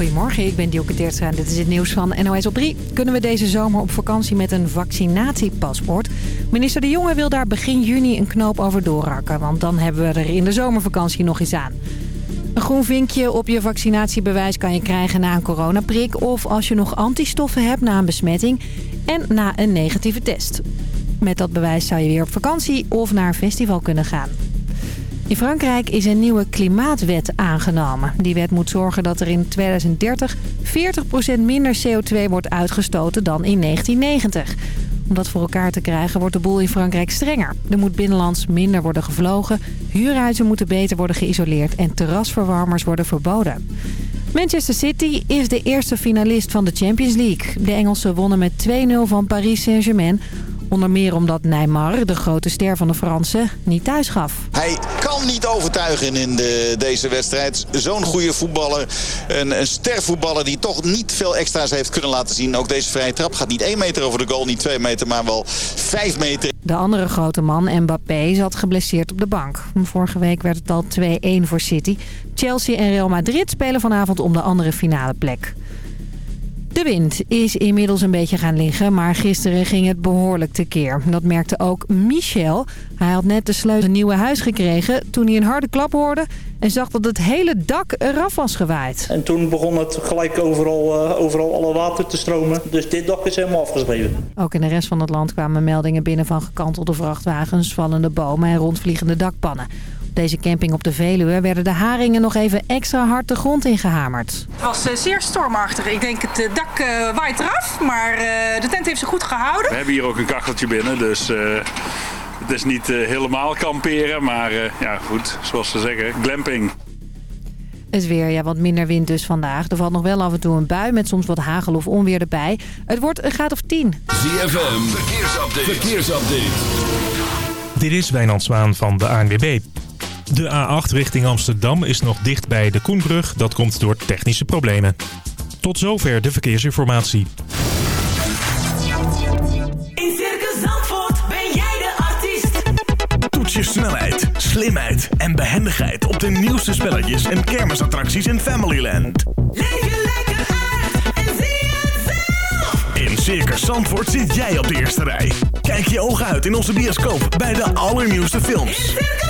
Goedemorgen, ik ben Dielke Teertstra en dit is het nieuws van NOS op 3. Kunnen we deze zomer op vakantie met een vaccinatiepaspoort? Minister De Jonge wil daar begin juni een knoop over doorrakken... want dan hebben we er in de zomervakantie nog eens aan. Een groen vinkje op je vaccinatiebewijs kan je krijgen na een coronaprik... of als je nog antistoffen hebt na een besmetting en na een negatieve test. Met dat bewijs zou je weer op vakantie of naar een festival kunnen gaan. In Frankrijk is een nieuwe klimaatwet aangenomen. Die wet moet zorgen dat er in 2030 40% minder CO2 wordt uitgestoten dan in 1990. Om dat voor elkaar te krijgen wordt de boel in Frankrijk strenger. Er moet binnenlands minder worden gevlogen, huurhuizen moeten beter worden geïsoleerd en terrasverwarmers worden verboden. Manchester City is de eerste finalist van de Champions League. De Engelsen wonnen met 2-0 van Paris Saint-Germain. Onder meer omdat Neymar, de grote ster van de Fransen, niet thuis gaf. Hij kan niet overtuigen in de, deze wedstrijd. Zo'n goede voetballer, een, een stervoetballer die toch niet veel extra's heeft kunnen laten zien. Ook deze vrije trap gaat niet 1 meter over de goal, niet 2 meter, maar wel 5 meter. De andere grote man, Mbappé, zat geblesseerd op de bank. Vorige week werd het al 2-1 voor City. Chelsea en Real Madrid spelen vanavond om de andere finale plek. De wind is inmiddels een beetje gaan liggen, maar gisteren ging het behoorlijk tekeer. Dat merkte ook Michel. Hij had net de sleutel een nieuwe huis gekregen toen hij een harde klap hoorde... en zag dat het hele dak eraf was gewaaid. En toen begon het gelijk overal, uh, overal alle water te stromen. Dus dit dak is helemaal afgeschreven. Ook in de rest van het land kwamen meldingen binnen van gekantelde vrachtwagens... vallende bomen en rondvliegende dakpannen. Op deze camping op de Veluwe werden de haringen nog even extra hard de grond ingehamerd. Het was uh, zeer stormachtig. Ik denk het uh, dak uh, waait eraf, maar de tent heeft zich goed gehouden. We hebben hier ook een kacheltje binnen, dus het is niet helemaal kamperen. Maar ja, goed, zoals ze zeggen, glamping. Het weer, ja, wat minder wind dus vandaag. Er valt nog wel af en toe een bui met soms wat hagel of onweer erbij. Het wordt een graad of 10. ZFM, verkeersupdate. verkeersupdate. Dit is Wijnand Zwaan van de ANWB. De A8 richting Amsterdam is nog dicht bij de Koenbrug. Dat komt door technische problemen. Tot zover de verkeersinformatie. In Circus Zandvoort ben jij de artiest. Toets je snelheid, slimheid en behendigheid op de nieuwste spelletjes en kermisattracties in Familyland. Leef je lekker uit en zie het zelf. In Circus Zandvoort zit jij op de eerste rij. Kijk je ogen uit in onze bioscoop bij de allernieuwste films. In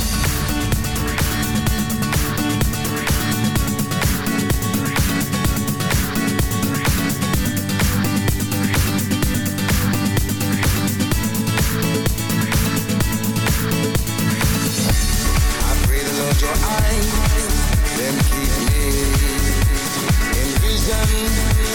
your eyes, then keep me in vision.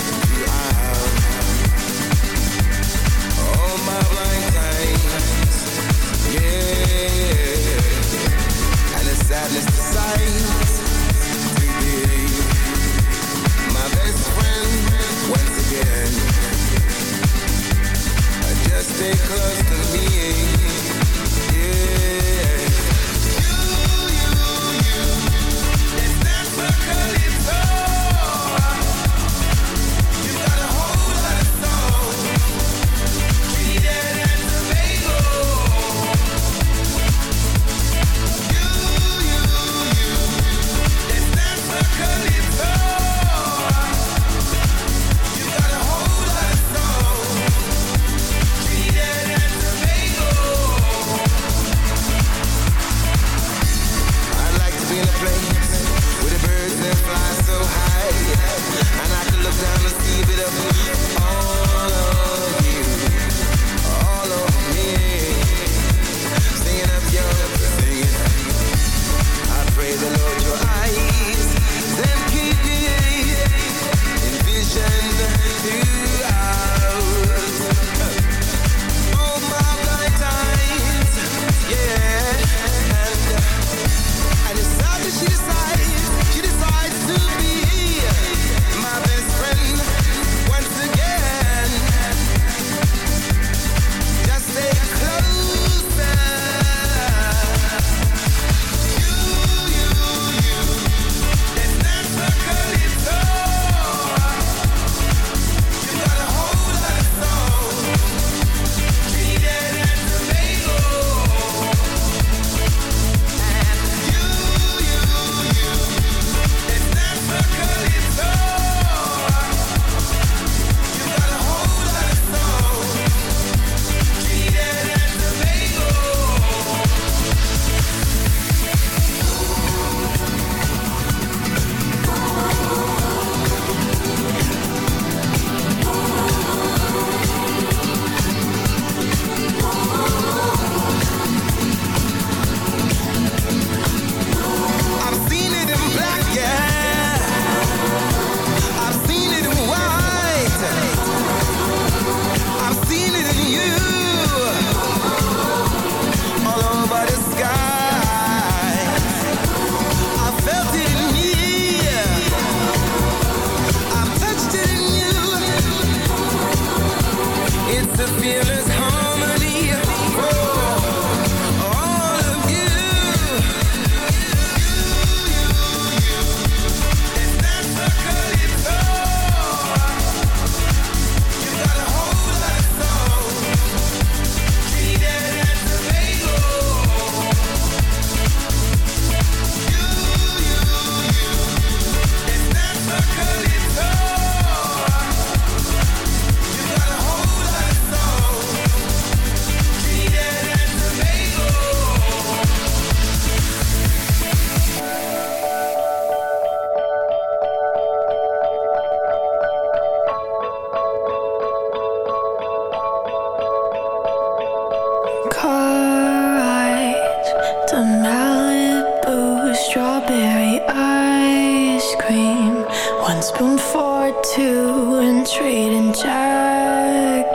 a Malibu strawberry ice cream. One spoon for two and trading jackets.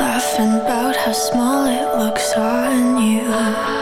Laughing about how small it looks on you.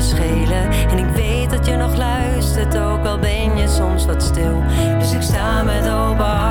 schelen. En ik weet dat je nog luistert, ook al ben je soms wat stil. Dus ik sta met open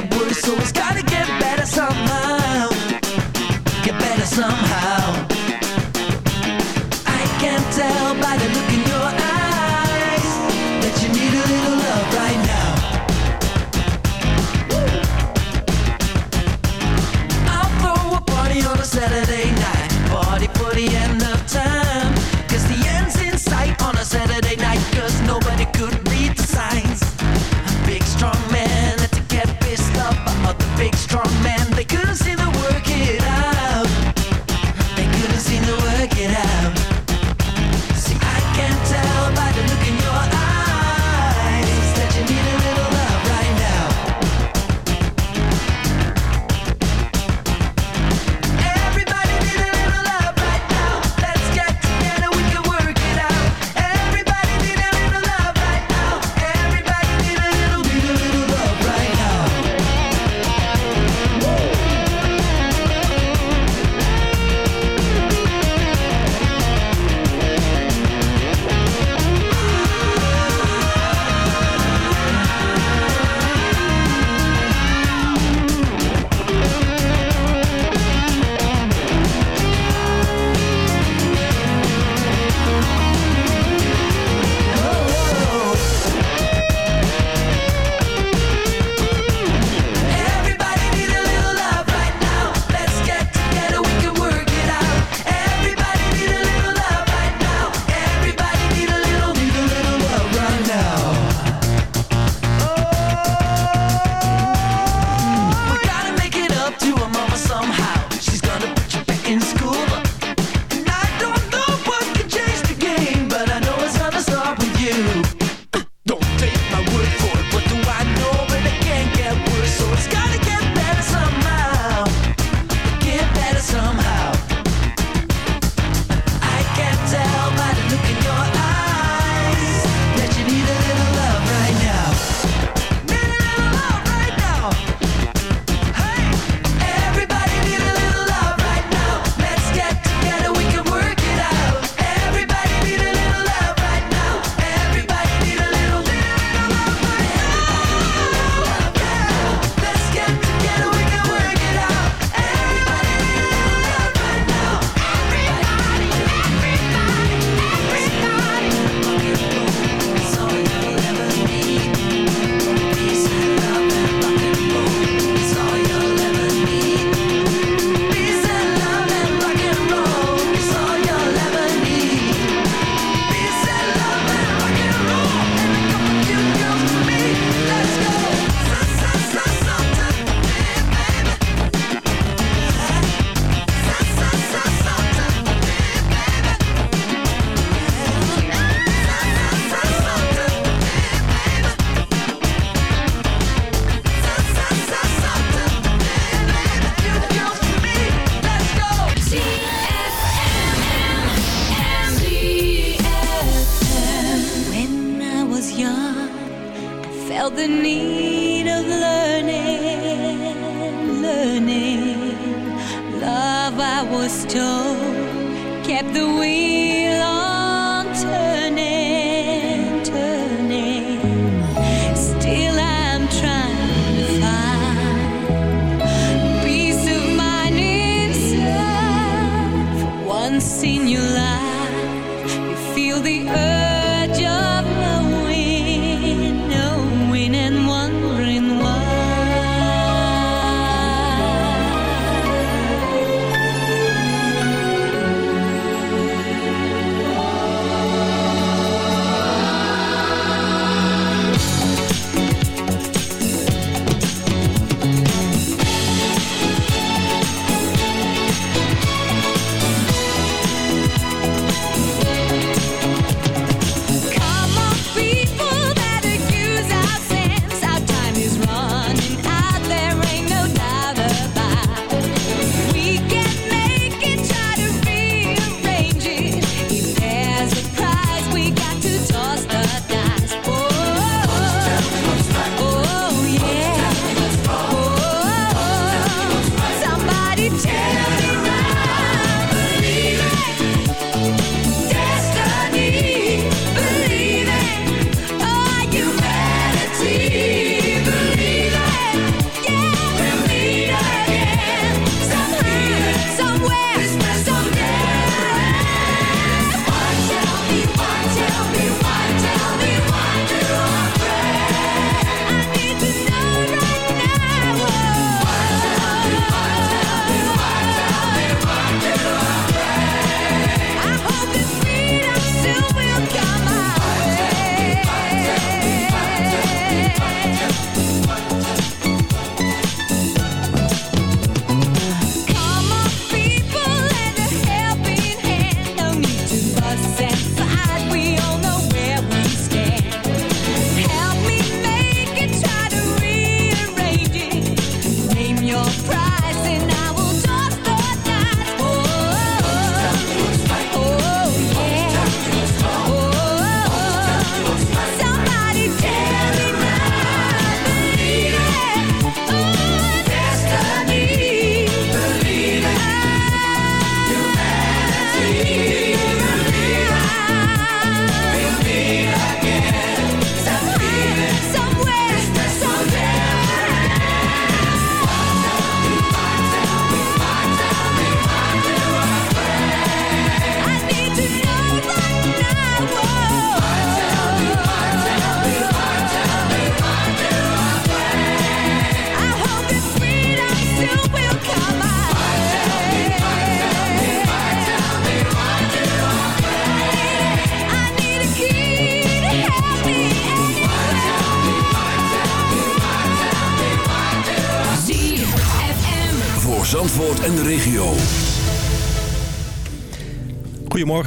get worse, so it's gotta get better somehow. Get better somehow.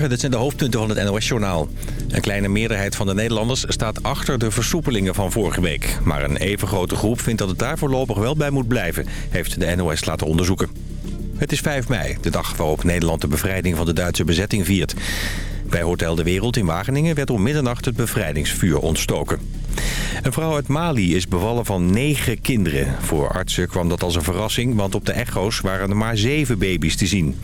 Dit zijn de hoofdpunten van het NOS-journaal. Een kleine meerderheid van de Nederlanders staat achter de versoepelingen van vorige week. Maar een even grote groep vindt dat het daar voorlopig wel bij moet blijven, heeft de NOS laten onderzoeken. Het is 5 mei, de dag waarop Nederland de bevrijding van de Duitse bezetting viert. Bij Hotel de Wereld in Wageningen werd om middernacht het bevrijdingsvuur ontstoken. Een vrouw uit Mali is bevallen van negen kinderen. Voor artsen kwam dat als een verrassing, want op de echo's waren er maar zeven baby's te zien.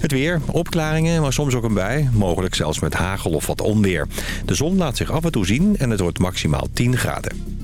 Het weer, opklaringen, maar soms ook een bij, Mogelijk zelfs met hagel of wat onweer. De zon laat zich af en toe zien en het wordt maximaal 10 graden.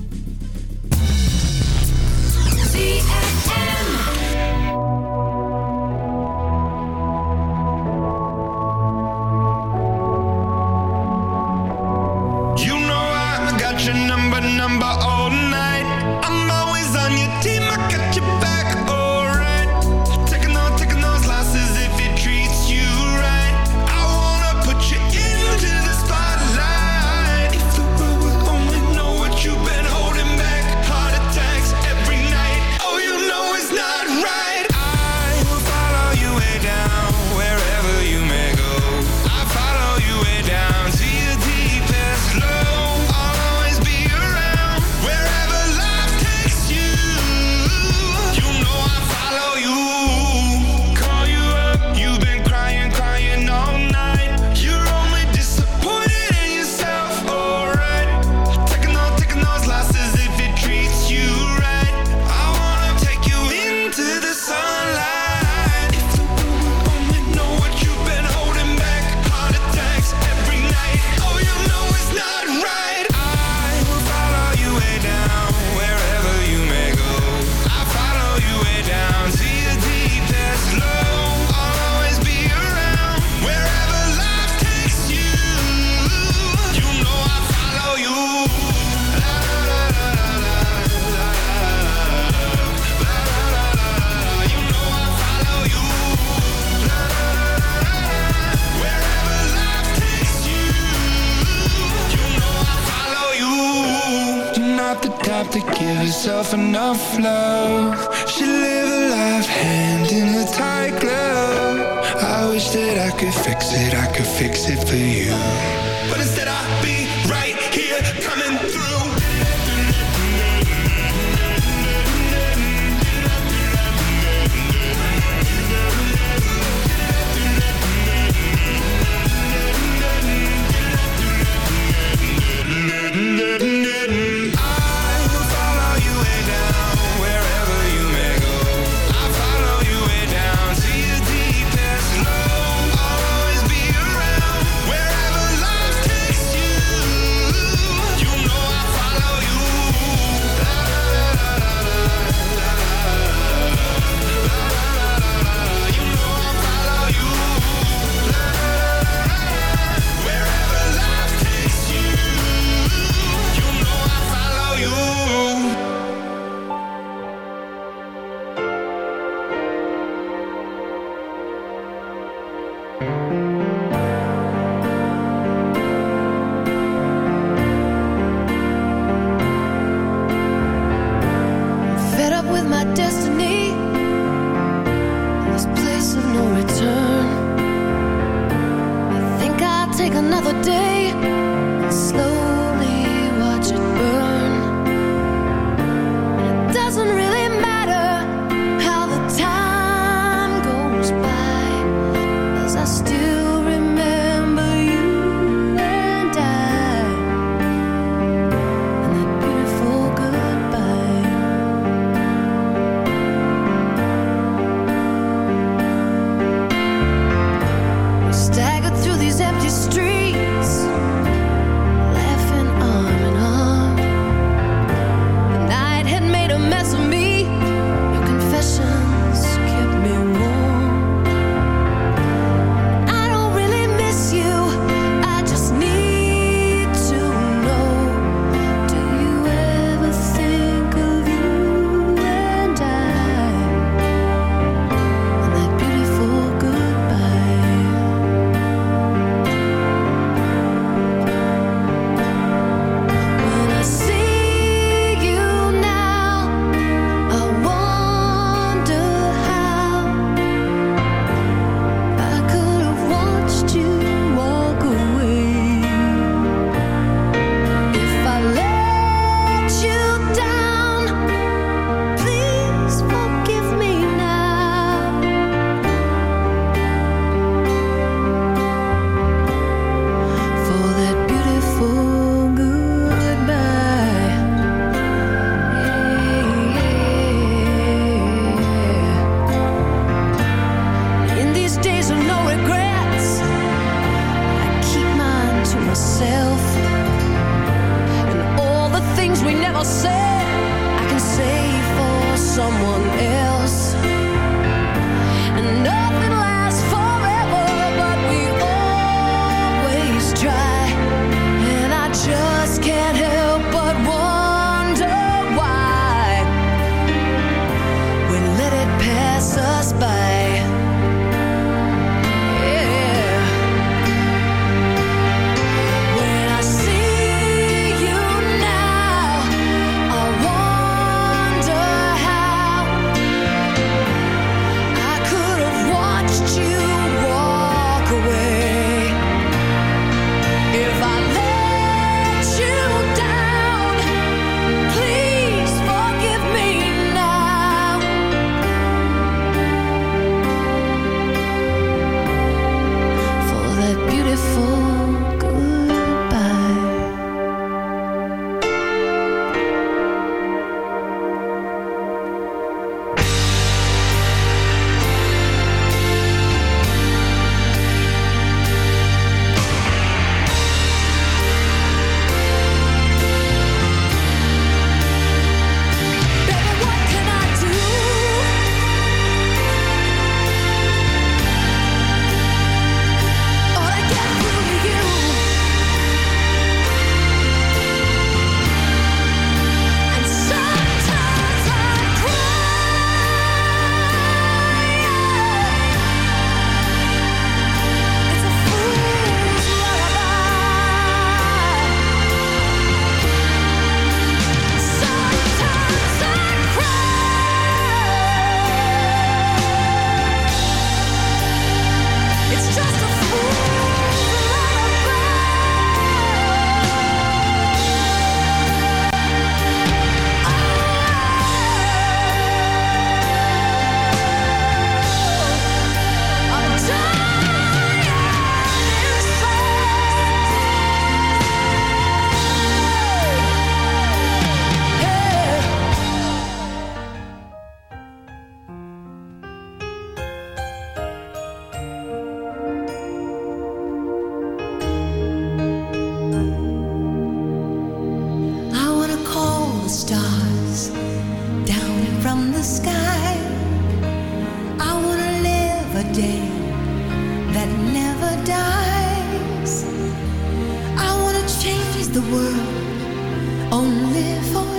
but instead I be day that never dies. I wanna change the world only for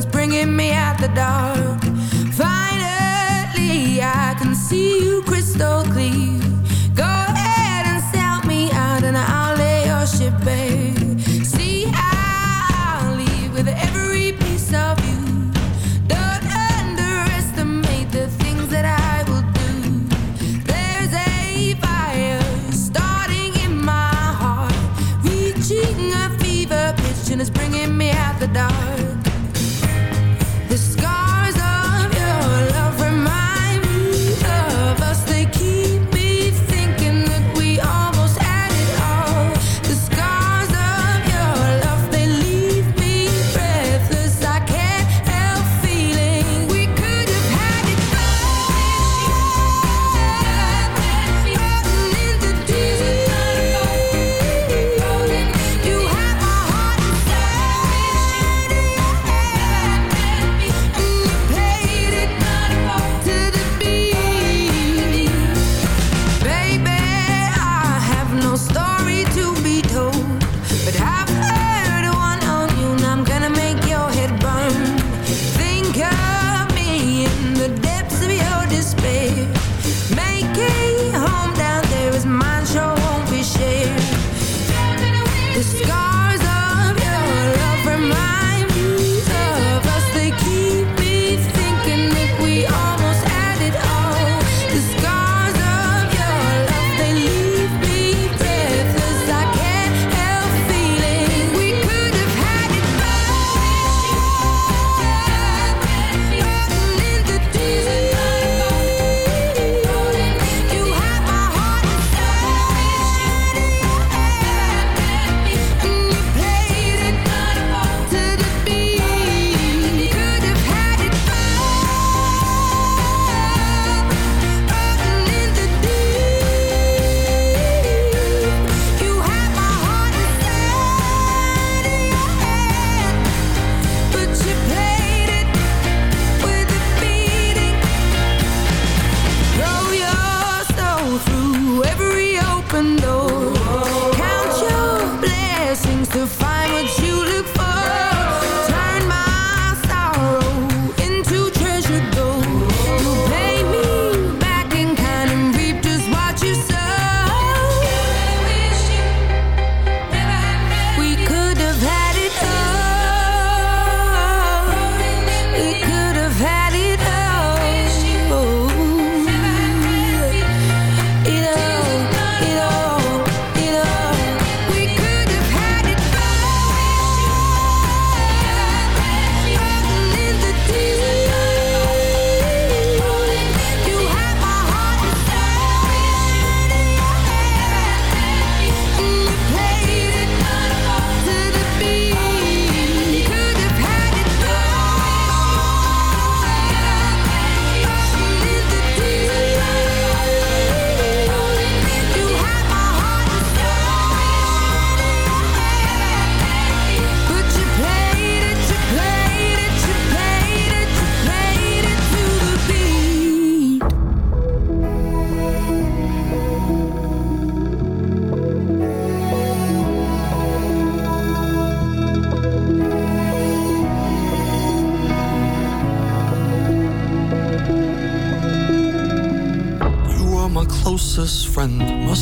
is bringing me out the dark. Finally, I can see you crystal clear.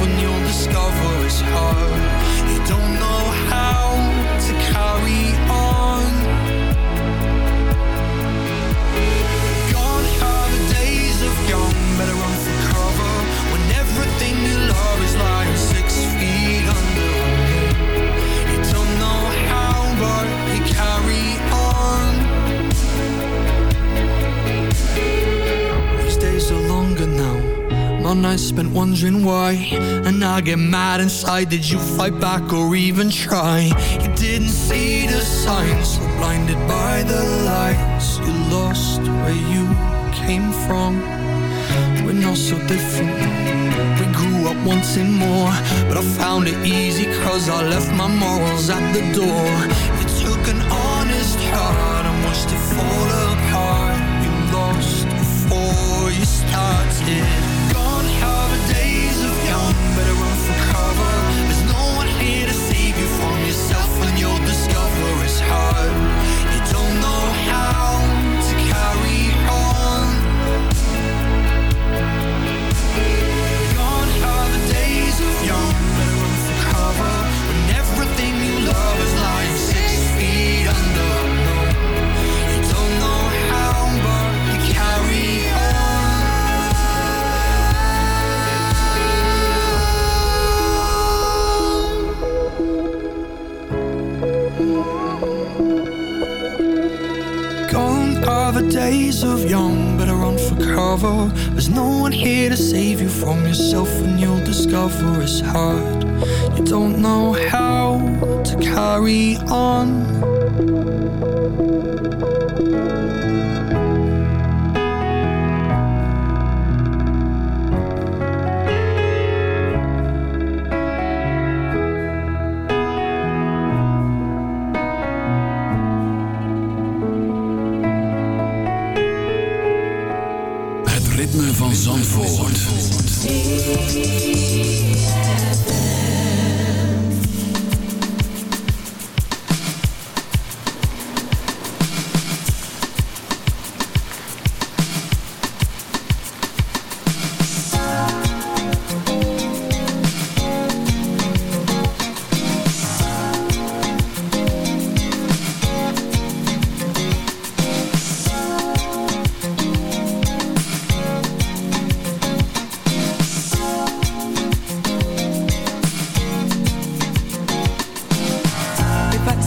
when you'll discover it's hard. You don't know how to carry on. Gone are the days of young, better run for cover when everything you love is lies. all night spent wondering why. And I get mad inside Did you fight back or even try? You didn't see the signs So blinded by the lights. You lost where you came from. We're not so different. We grew up wanting more But I found it easy Cause I left my morals at the door.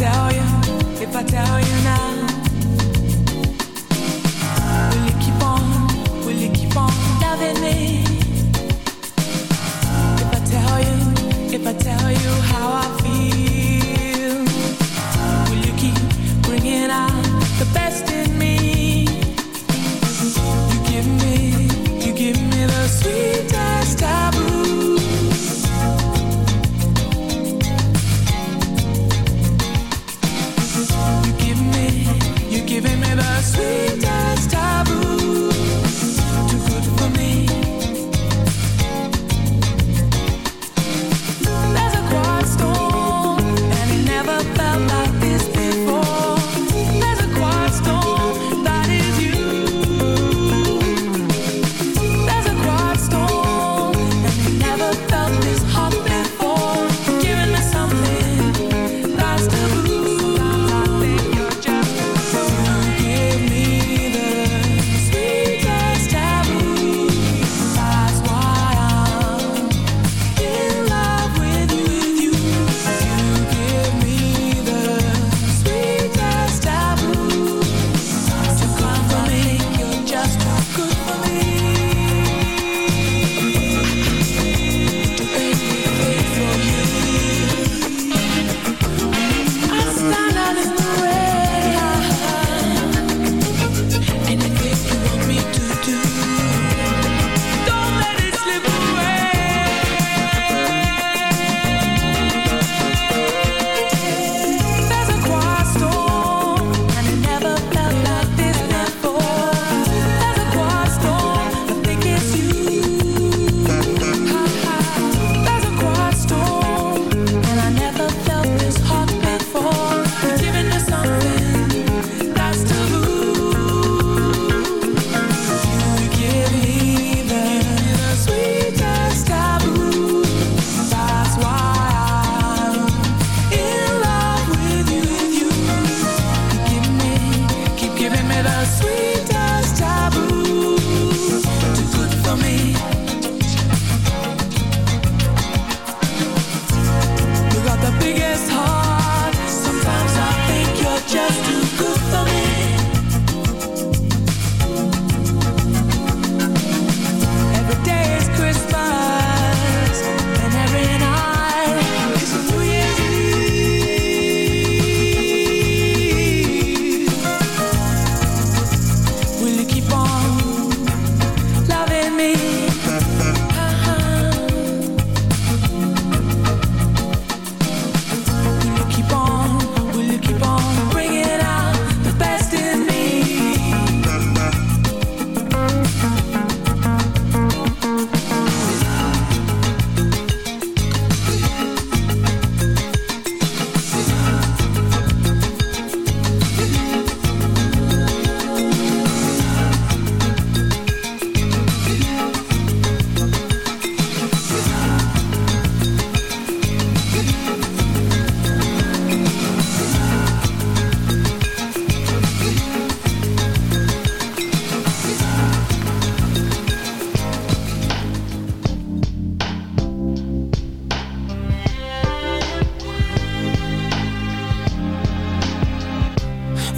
tell you, if I tell you now.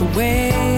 away.